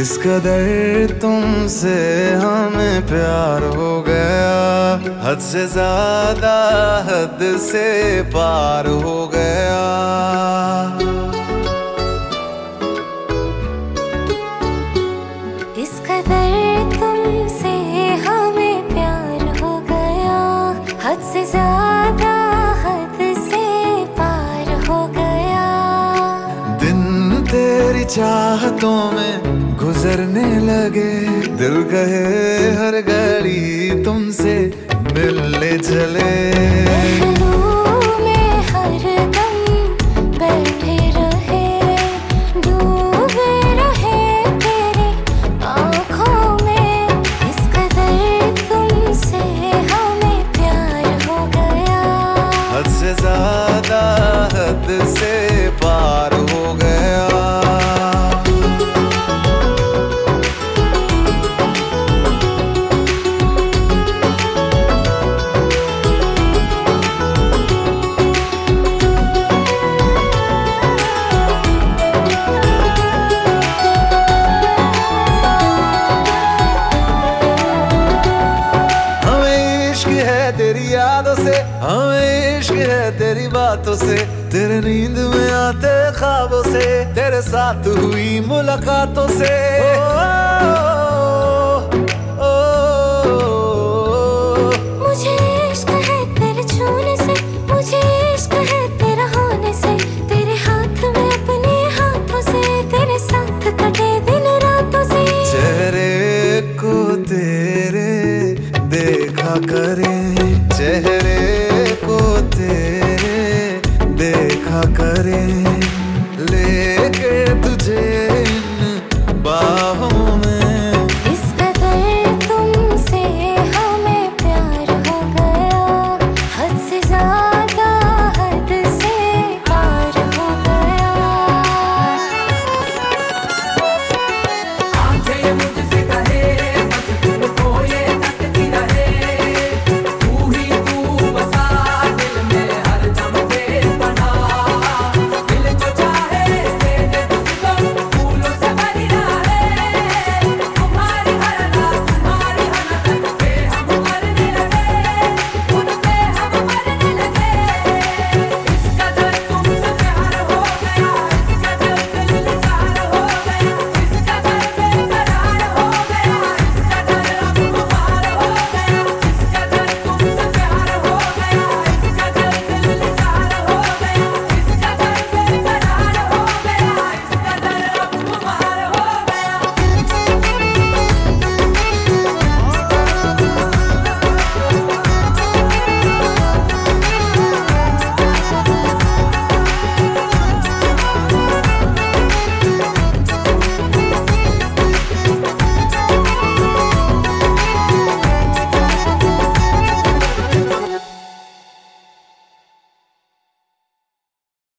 किस कदर तुमसे हमें प्यार हो गया। हद से ज़्यादा हद से पार हो गया। इस कदर तुमसे हमें प्यार हो गया। हद से ज़्यादा चाहतों में गुजरने लगे। दिल कहे हर घड़ी तुमसे मिलने चले। में तेरी यादों से हमें इश्क है तेरी बातों से तेरे नींद में आते ख्वाबों से तेरे साथ हुई मुलाकातों से ओ, करें।